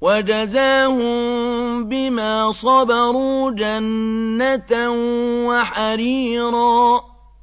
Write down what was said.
وَجَزَاهُم بِمَا صَبَرُوا جَنَّةً وَحَرِيرًا